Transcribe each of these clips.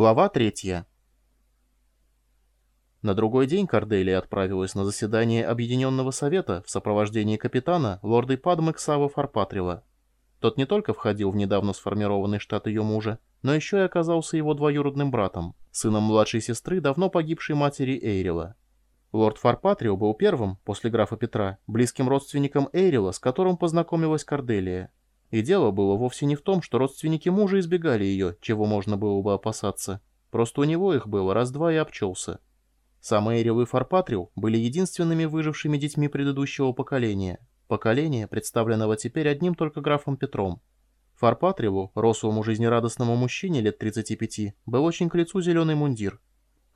Глава третья. На другой день Корделия отправилась на заседание Объединенного Совета в сопровождении капитана лорда Падмы Ксава Фарпатрила. Тот не только входил в недавно сформированный штат ее мужа, но еще и оказался его двоюродным братом, сыном младшей сестры давно погибшей матери Эйрила. Лорд Фарпатрил был первым, после графа Петра, близким родственником Эйрила, с которым познакомилась Корделия. И дело было вовсе не в том, что родственники мужа избегали ее, чего можно было бы опасаться. Просто у него их было раз-два и обчелся. Сам Эйрил и Фарпатрил были единственными выжившими детьми предыдущего поколения. Поколения, представленного теперь одним только графом Петром. Фарпатриву, рослому жизнерадостному мужчине лет 35, был очень к лицу зеленый мундир,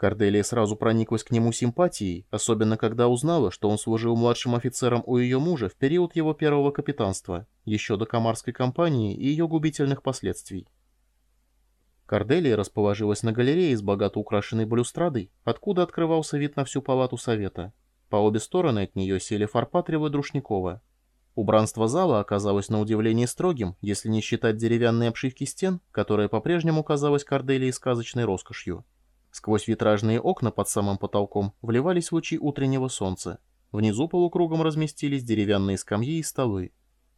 Корделия сразу прониклась к нему симпатией, особенно когда узнала, что он служил младшим офицером у ее мужа в период его первого капитанства, еще до Камарской кампании и ее губительных последствий. Корделия расположилась на галерее с богато украшенной балюстрадой, откуда открывался вид на всю палату совета. По обе стороны от нее сели Фарпатрева и Друшникова. Убранство зала оказалось на удивление строгим, если не считать деревянные обшивки стен, которая по-прежнему казалась Корделии сказочной роскошью. Сквозь витражные окна под самым потолком вливались лучи утреннего солнца. Внизу полукругом разместились деревянные скамьи и столы.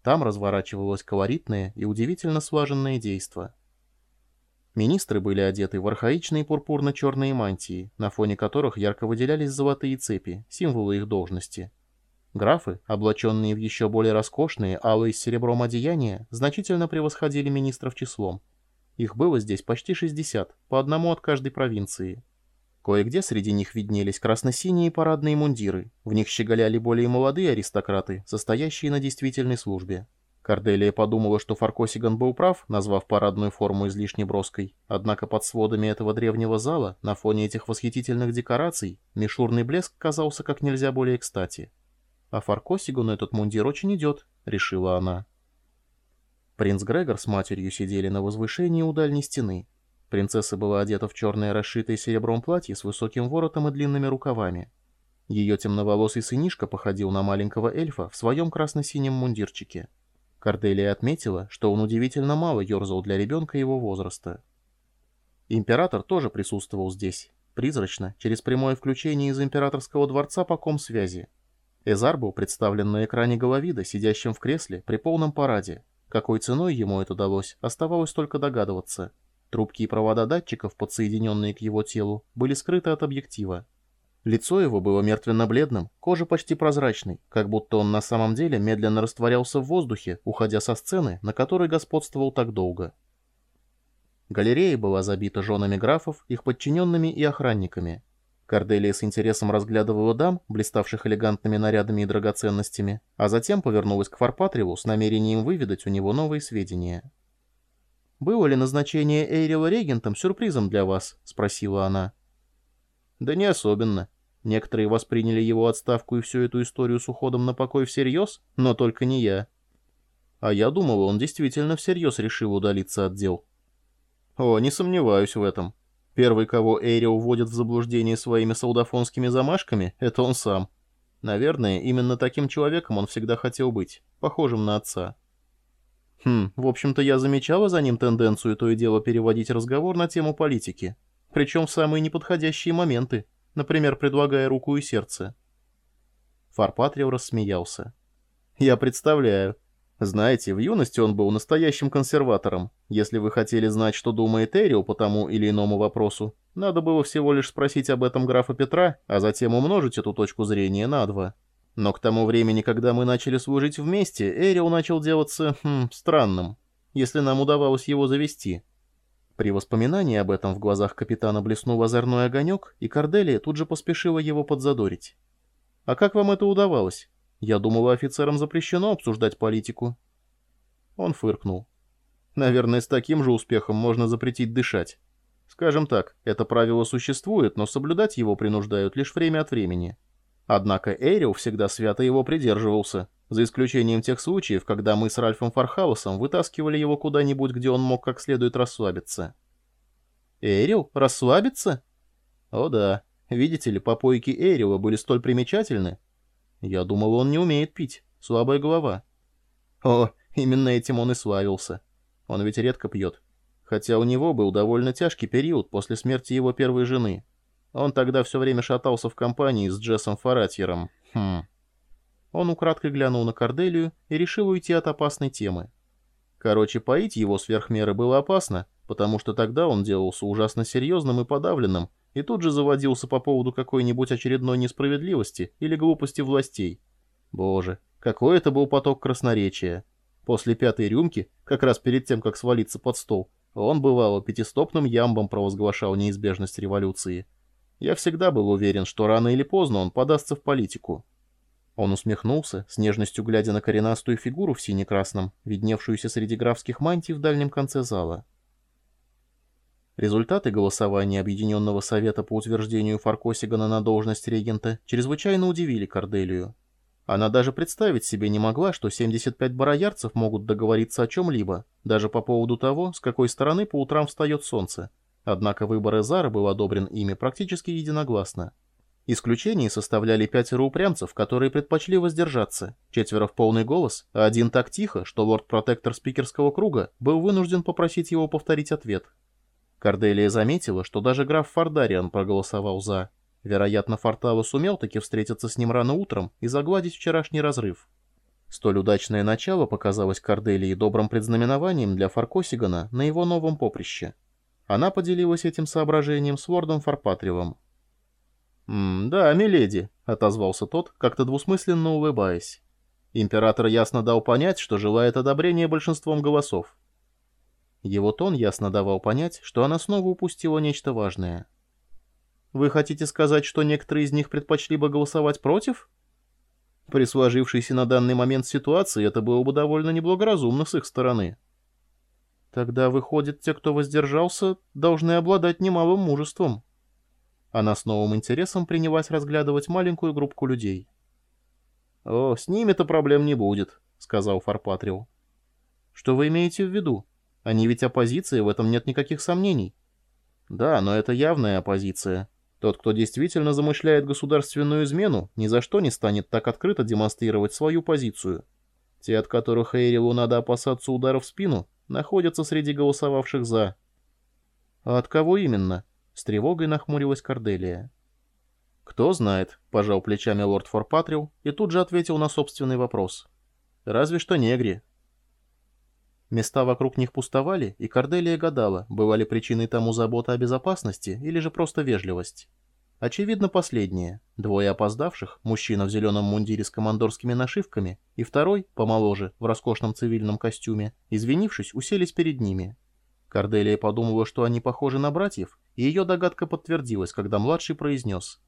Там разворачивалось колоритное и удивительно слаженное действо. Министры были одеты в архаичные пурпурно-черные мантии, на фоне которых ярко выделялись золотые цепи, символы их должности. Графы, облаченные в еще более роскошные, алые с серебром одеяния, значительно превосходили министров числом, их было здесь почти 60, по одному от каждой провинции. Кое-где среди них виднелись красно-синие парадные мундиры, в них щеголяли более молодые аристократы, состоящие на действительной службе. Корделия подумала, что Фаркосиган был прав, назвав парадную форму излишне броской, однако под сводами этого древнего зала, на фоне этих восхитительных декораций, мишурный блеск казался как нельзя более кстати. «А Фаркосигану этот мундир очень идет», — решила она. Принц Грегор с матерью сидели на возвышении у дальней стены. Принцесса была одета в черное расшитое серебром платье с высоким воротом и длинными рукавами. Ее темноволосый сынишка походил на маленького эльфа в своем красно-синем мундирчике. Корделия отметила, что он удивительно мало ерзал для ребенка его возраста. Император тоже присутствовал здесь, призрачно, через прямое включение из императорского дворца по ком-связи. Эзар был представлен на экране головида, сидящим в кресле при полном параде, какой ценой ему это удалось, оставалось только догадываться. Трубки и провода датчиков, подсоединенные к его телу, были скрыты от объектива. Лицо его было мертвенно-бледным, кожа почти прозрачной, как будто он на самом деле медленно растворялся в воздухе, уходя со сцены, на которой господствовал так долго. Галерея была забита женами графов, их подчиненными и охранниками. Корделия с интересом разглядывала дам, блиставших элегантными нарядами и драгоценностями, а затем повернулась к Фарпатриву с намерением выведать у него новые сведения. «Было ли назначение Эйрила регентом сюрпризом для вас?» — спросила она. «Да не особенно. Некоторые восприняли его отставку и всю эту историю с уходом на покой всерьез, но только не я. А я думал, он действительно всерьез решил удалиться от дел». «О, не сомневаюсь в этом», Первый, кого Эйри уводит в заблуждение своими солдафонскими замашками, это он сам. Наверное, именно таким человеком он всегда хотел быть, похожим на отца. Хм, в общем-то, я замечала за ним тенденцию то и дело переводить разговор на тему политики. Причем в самые неподходящие моменты, например, предлагая руку и сердце. Фарпатрио рассмеялся. «Я представляю. Знаете, в юности он был настоящим консерватором. Если вы хотели знать, что думает Эрио по тому или иному вопросу, надо было всего лишь спросить об этом графа Петра, а затем умножить эту точку зрения на два. Но к тому времени, когда мы начали служить вместе, Эрио начал делаться, хм, странным, если нам удавалось его завести. При воспоминании об этом в глазах капитана блеснул озорной огонек, и Корделия тут же поспешила его подзадорить. «А как вам это удавалось?» Я думал, офицерам запрещено обсуждать политику. Он фыркнул. Наверное, с таким же успехом можно запретить дышать. Скажем так, это правило существует, но соблюдать его принуждают лишь время от времени. Однако Эрил всегда свято его придерживался, за исключением тех случаев, когда мы с Ральфом Фархаусом вытаскивали его куда-нибудь, где он мог как следует расслабиться. Эрил? Расслабиться? О да. Видите ли, попойки Эрила были столь примечательны, я думал, он не умеет пить. Слабая голова. О, именно этим он и славился. Он ведь редко пьет. хотя у него был довольно тяжкий период после смерти его первой жены. Он тогда все время шатался в компании с Джессом Фаратьером. Хм. Он украдкой глянул на Корделию и решил уйти от опасной темы. Короче, поить его сверх меры было опасно, потому что тогда он делался ужасно серьезным и подавленным, и тут же заводился по поводу какой-нибудь очередной несправедливости или глупости властей. Боже, какой это был поток красноречия. После пятой рюмки, как раз перед тем, как свалиться под стол, он, бывало, пятистопным ямбом провозглашал неизбежность революции. Я всегда был уверен, что рано или поздно он подастся в политику. Он усмехнулся, с нежностью глядя на коренастую фигуру в сине-красном, видневшуюся среди графских мантий в дальнем конце зала. Результаты голосования Объединенного Совета по утверждению Фаркосигана на должность регента чрезвычайно удивили Корделию. Она даже представить себе не могла, что 75 бароярцев могут договориться о чем-либо, даже по поводу того, с какой стороны по утрам встает солнце. Однако выбор Эзара был одобрен ими практически единогласно. Исключение составляли пятеро упрямцев, которые предпочли воздержаться, четверо в полный голос, а один так тихо, что лорд-протектор спикерского круга был вынужден попросить его повторить ответ. Корделия заметила, что даже граф Фардариан проголосовал «за». Вероятно, Фортава сумел таки встретиться с ним рано утром и загладить вчерашний разрыв. Столь удачное начало показалось Корделии добрым предзнаменованием для Фаркосигана на его новом поприще. Она поделилась этим соображением с лордом Фарпатриевым. «Да, миледи», — отозвался тот, как-то двусмысленно улыбаясь. Император ясно дал понять, что желает одобрения большинством голосов. Его тон ясно давал понять, что она снова упустила нечто важное. «Вы хотите сказать, что некоторые из них предпочли бы голосовать против?» При сложившейся на данный момент ситуации это было бы довольно неблагоразумно с их стороны. Тогда, выходит, те, кто воздержался, должны обладать немалым мужеством. Она с новым интересом принялась разглядывать маленькую группку людей. «О, с ними-то проблем не будет», — сказал Фарпатрио. «Что вы имеете в виду? Они ведь оппозиция, в этом нет никаких сомнений». «Да, но это явная оппозиция. Тот, кто действительно замышляет государственную измену, ни за что не станет так открыто демонстрировать свою позицию. Те, от которых Эйрилу надо опасаться удара в спину, находятся среди голосовавших «за». «А от кого именно?» С тревогой нахмурилась Корделия. «Кто знает», — пожал плечами лорд Форпатрил и тут же ответил на собственный вопрос. «Разве что негри». Места вокруг них пустовали, и Корделия гадала, была ли причиной тому забота о безопасности или же просто вежливость. Очевидно, последнее. Двое опоздавших, мужчина в зеленом мундире с командорскими нашивками, и второй, помоложе, в роскошном цивильном костюме, извинившись, уселись перед ними. Корделия подумала, что они похожи на братьев, и ее догадка подтвердилась, когда младший произнес.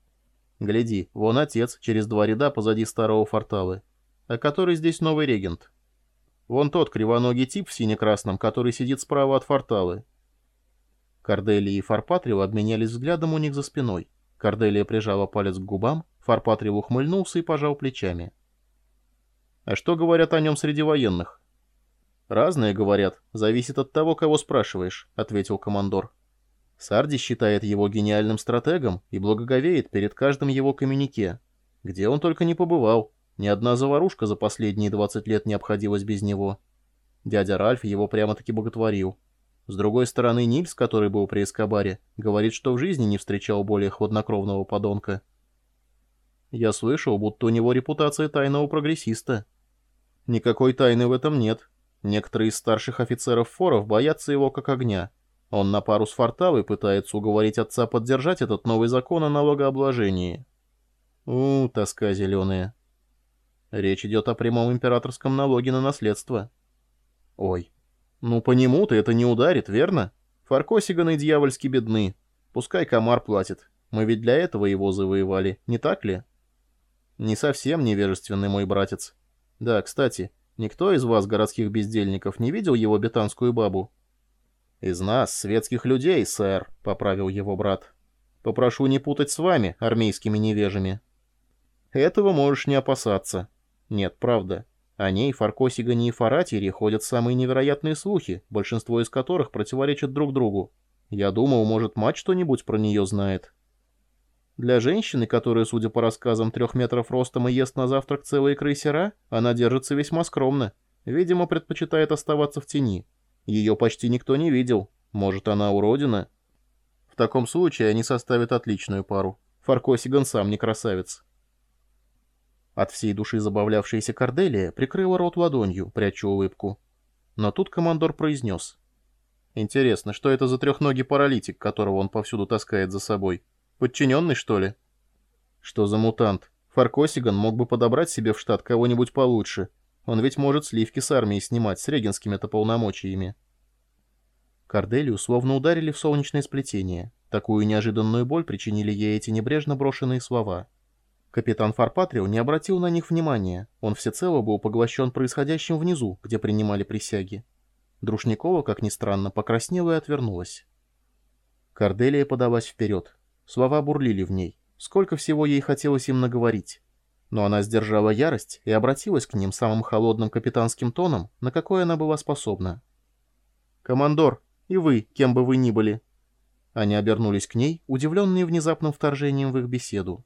«Гляди, вон отец, через два ряда позади старого форталы. А который здесь новый регент? Вон тот кривоногий тип в сине-красном, который сидит справа от форталы». Корделия и Фарпатрил обменялись взглядом у них за спиной. Корделия прижала палец к губам, Фарпатрил ухмыльнулся и пожал плечами. «А что говорят о нем среди военных?» «Разные говорят. Зависит от того, кого спрашиваешь», — ответил командор. Сарди считает его гениальным стратегом и благоговеет перед каждым его коммюнике. Где он только не побывал. Ни одна заварушка за последние 20 лет не обходилась без него. Дядя Ральф его прямо-таки боготворил. С другой стороны, Нильс, который был при Эскобаре, говорит, что в жизни не встречал более хладнокровного подонка. Я слышал, будто у него репутация тайного прогрессиста. Никакой тайны в этом нет. Некоторые из старших офицеров форов боятся его как огня. Он на пару с Фортавой пытается уговорить отца поддержать этот новый закон о налогообложении. У, тоска зеленая. Речь идет о прямом императорском налоге на наследство. Ой, ну по нему-то это не ударит, верно? Фаркосиганы дьявольски бедны. Пускай комар платит. Мы ведь для этого его завоевали, не так ли? Не совсем невежественный мой братец. Да, кстати, никто из вас, городских бездельников, не видел его бетанскую бабу? «Из нас, светских людей, сэр», — поправил его брат. «Попрошу не путать с вами, армейскими невежами». «Этого можешь не опасаться». «Нет, правда. О ней, Фаркосигане и Фаратире ходят самые невероятные слухи, большинство из которых противоречат друг другу. Я думал, может, мать что-нибудь про нее знает». Для женщины, которая, судя по рассказам, трех метров ростом и ест на завтрак целые крейсера, она держится весьма скромно. Видимо, предпочитает оставаться в тени. Ее почти никто не видел. Может, она уродина? В таком случае они составят отличную пару. Фаркосиган сам не красавец. От всей души забавлявшаяся Корделия прикрыла рот ладонью, пряча улыбку. Но тут командор произнес. «Интересно, что это за трехногий паралитик, которого он повсюду таскает за собой? Подчиненный, что ли?» «Что за мутант? Фаркосиган мог бы подобрать себе в штат кого-нибудь получше. Он ведь может сливки с армией снимать с регенскими-то полномочиями». Корделию словно ударили в солнечное сплетение. Такую неожиданную боль причинили ей эти небрежно брошенные слова. Капитан Фарпатрио не обратил на них внимания, он всецело был поглощен происходящим внизу, где принимали присяги. Друшникова, как ни странно, покраснела и отвернулась. Корделия подалась вперед. Слова бурлили в ней. Сколько всего ей хотелось им наговорить. Но она сдержала ярость и обратилась к ним самым холодным капитанским тоном, на какой она была способна. «Командор, и вы, кем бы вы ни были». Они обернулись к ней, удивленные внезапным вторжением в их беседу.